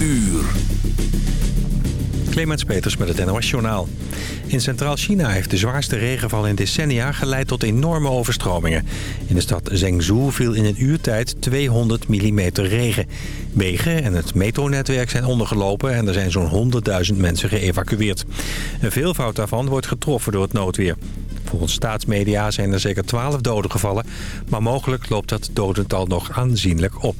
uur. Clemens Peters met het NOS Journaal. In Centraal-China heeft de zwaarste regenval in decennia geleid tot enorme overstromingen. In de stad Zhengzhou viel in een uurtijd 200 mm regen. Wegen en het metronetwerk zijn ondergelopen en er zijn zo'n 100.000 mensen geëvacueerd. Een veelvoud daarvan wordt getroffen door het noodweer. Volgens staatsmedia zijn er zeker 12 doden gevallen, maar mogelijk loopt dat dodental nog aanzienlijk op.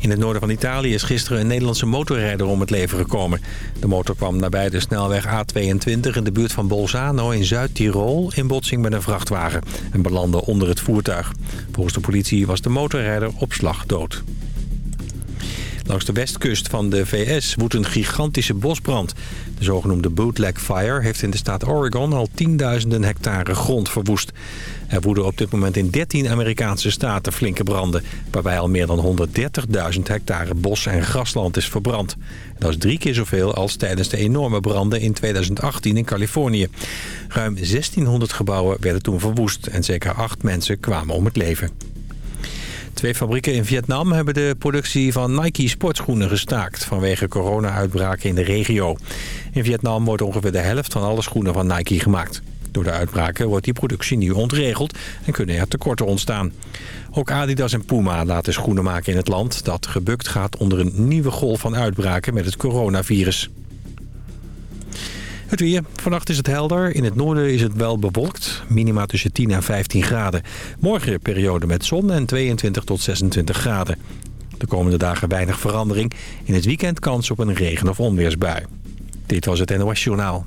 In het noorden van Italië is gisteren een Nederlandse motorrijder om het leven gekomen. De motor kwam nabij de snelweg A22 in de buurt van Bolzano in Zuid-Tirol... in botsing met een vrachtwagen en belandde onder het voertuig. Volgens de politie was de motorrijder op slag dood. Langs de westkust van de VS woedt een gigantische bosbrand. De zogenoemde bootleg fire heeft in de staat Oregon al tienduizenden hectare grond verwoest. Er woeden op dit moment in 13 Amerikaanse staten flinke branden... waarbij al meer dan 130.000 hectare bos en grasland is verbrand. Dat is drie keer zoveel als tijdens de enorme branden in 2018 in Californië. Ruim 1600 gebouwen werden toen verwoest en zeker acht mensen kwamen om het leven. Twee fabrieken in Vietnam hebben de productie van Nike sportschoenen gestaakt... vanwege corona-uitbraken in de regio. In Vietnam wordt ongeveer de helft van alle schoenen van Nike gemaakt. Door de uitbraken wordt die productie nu ontregeld en kunnen er tekorten ontstaan. Ook Adidas en Puma laten schoenen maken in het land... dat gebukt gaat onder een nieuwe golf van uitbraken met het coronavirus. Het weer. Vannacht is het helder. In het noorden is het wel bewolkt. Minima tussen 10 en 15 graden. Morgen periode met zon en 22 tot 26 graden. De komende dagen weinig verandering. In het weekend kans op een regen- of onweersbui. Dit was het NOS Journaal.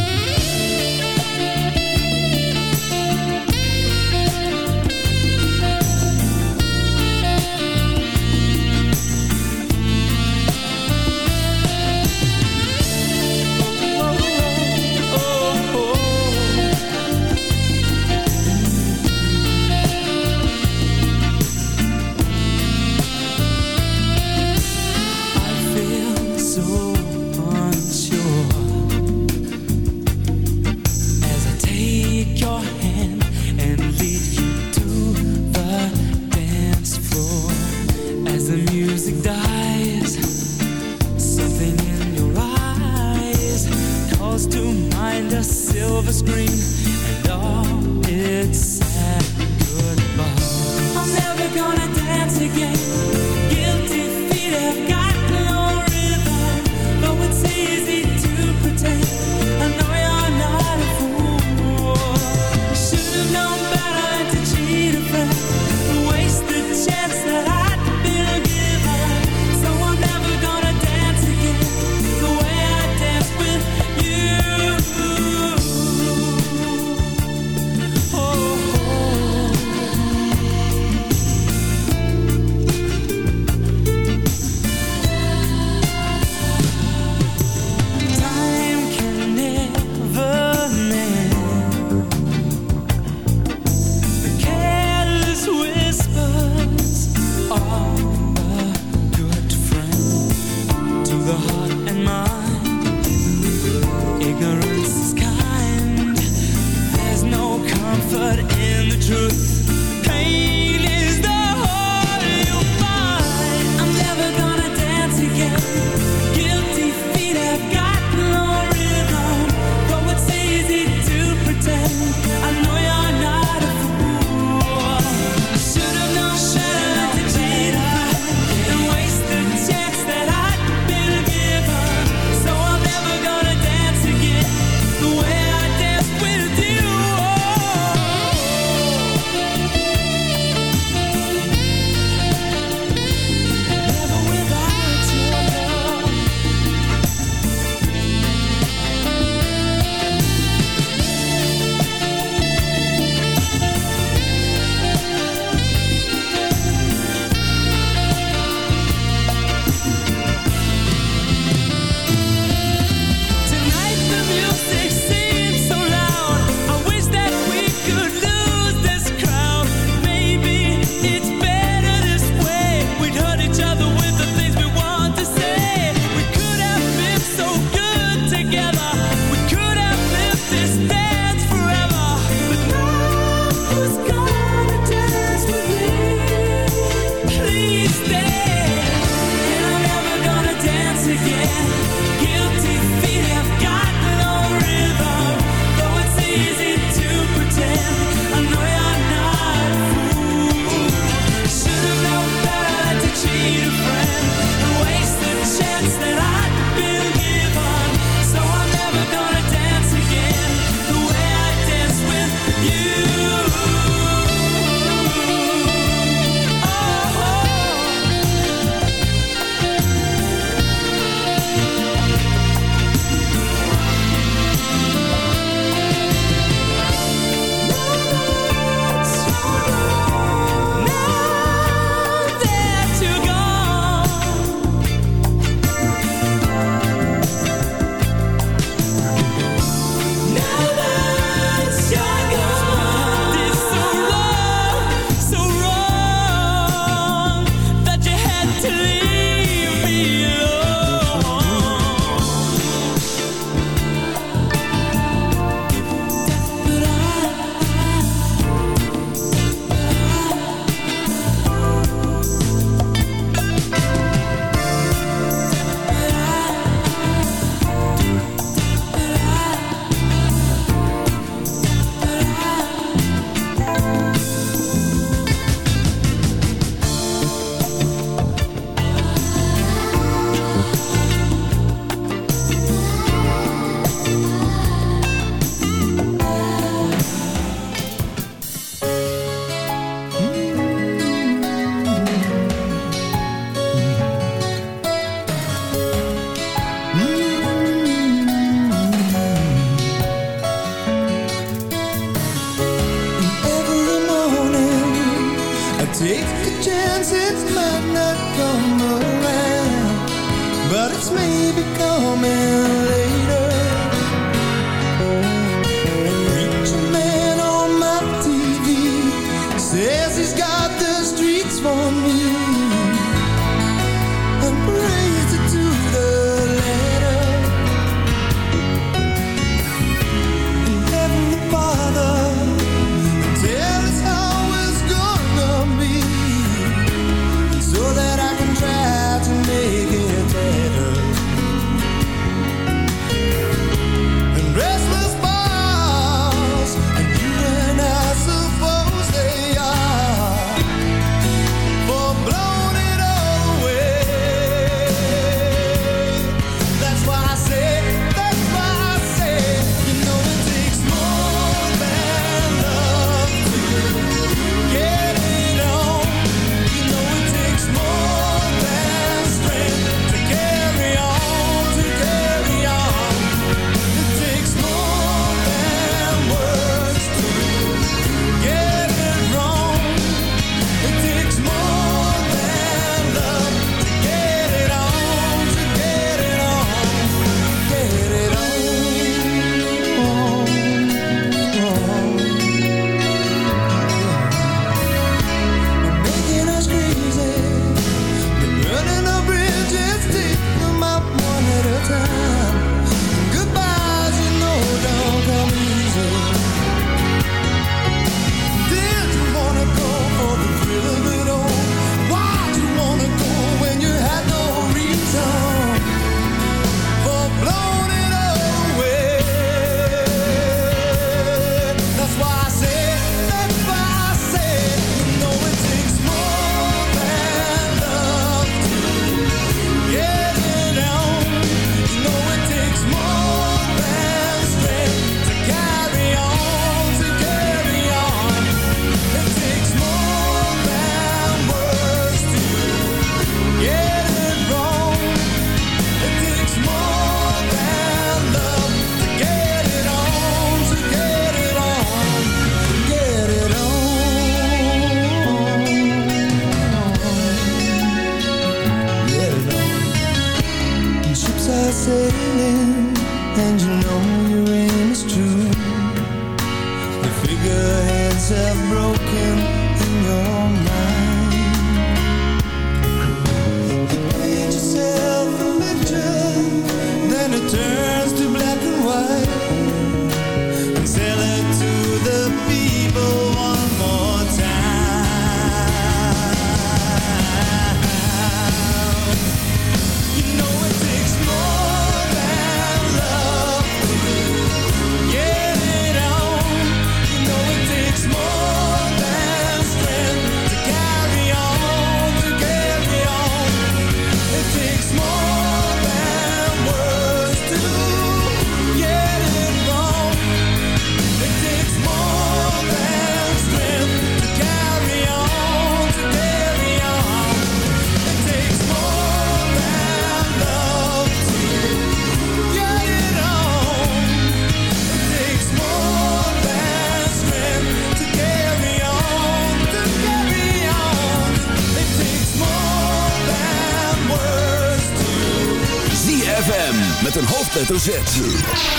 Hoofdletter Z.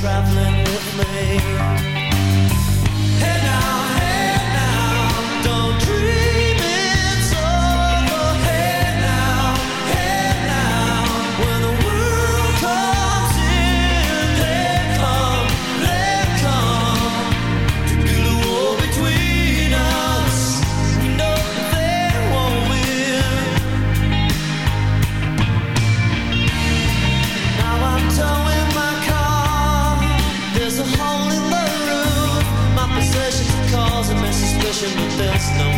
traveling with me. There's no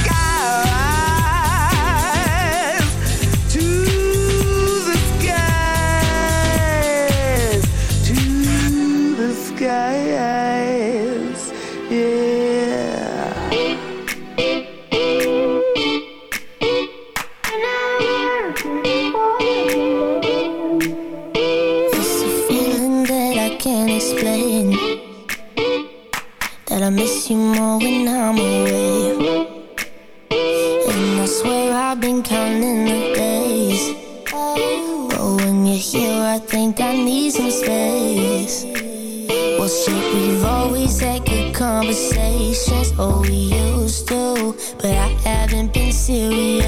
conversations, oh we used to But I haven't been serious.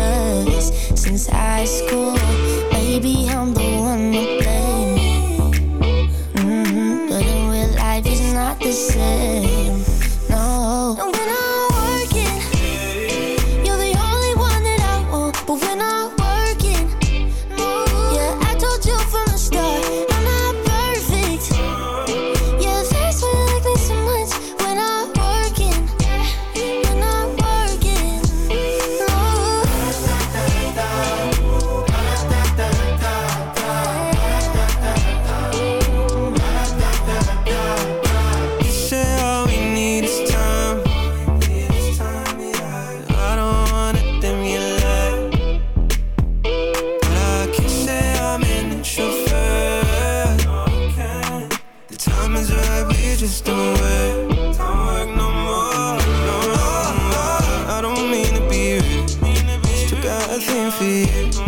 just don't work. No I don't mean to be rude. Just took out.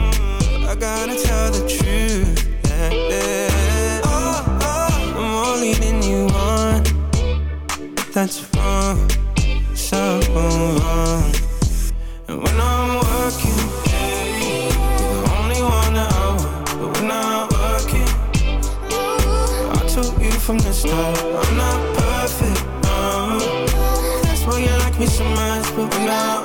but now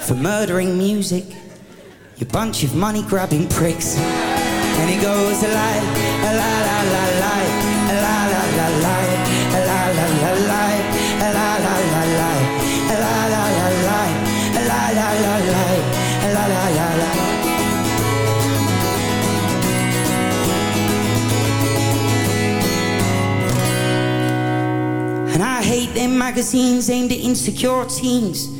for murdering music, you bunch of money grabbing pricks. And it goes a la la la la, a la la la la, a la la la la, a la la la la, a la la la la, a la la la la, la la la la. And I hate them magazines aimed at insecure teens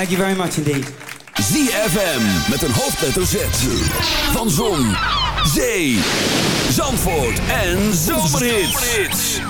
Thank you very much indeed. ZFM met een hoofdletter Z. Van Zon, Zee, Zandvoort en Zomerhits.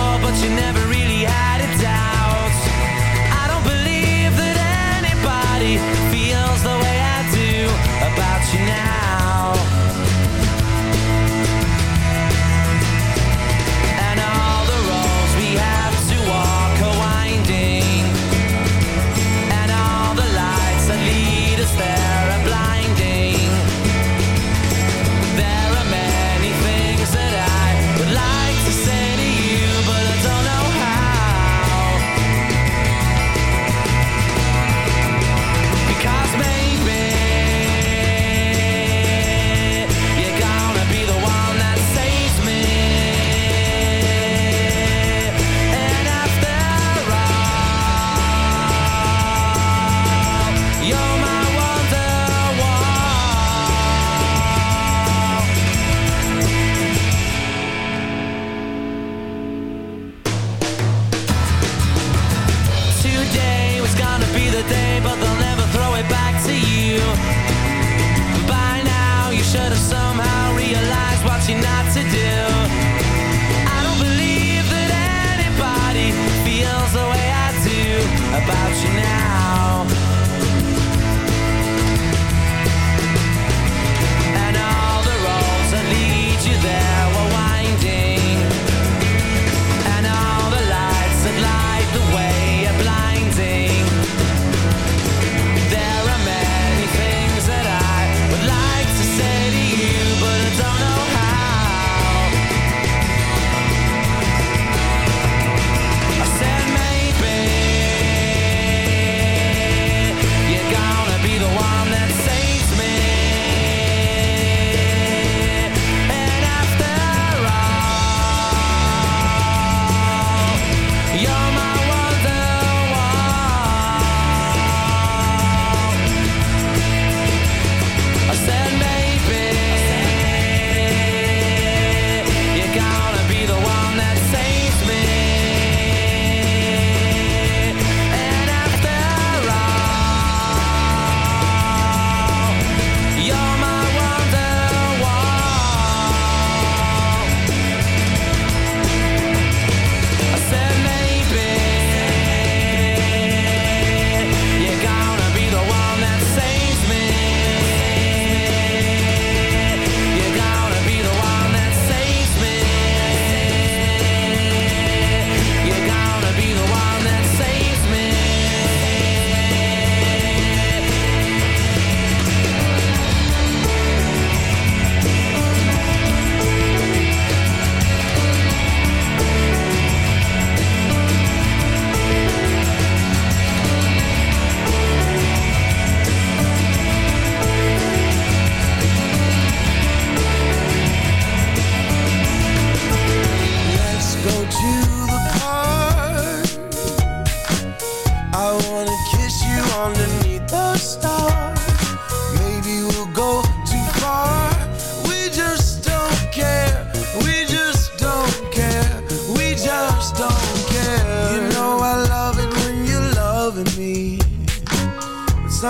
but never really had a doubt. I don't believe that anybody feels the way I do about you now. By now, you should have somehow realized not to do. I don't believe that anybody feels the way I do about you now.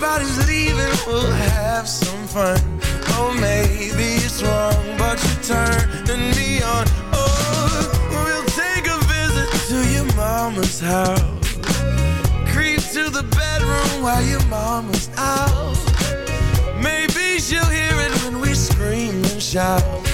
Everybody's leaving, we'll have some fun. Oh, maybe it's wrong, but you're turning me on. Oh, we'll take a visit to your mama's house. Creep to the bedroom while your mama's out. Maybe she'll hear it when we scream and shout.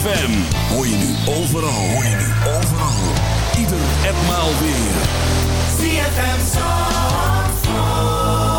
ZFM. Hoor je nu overal, hoor je nu overal. Ieder enmaal weer. ZFM Zandvoort.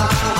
now.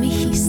me,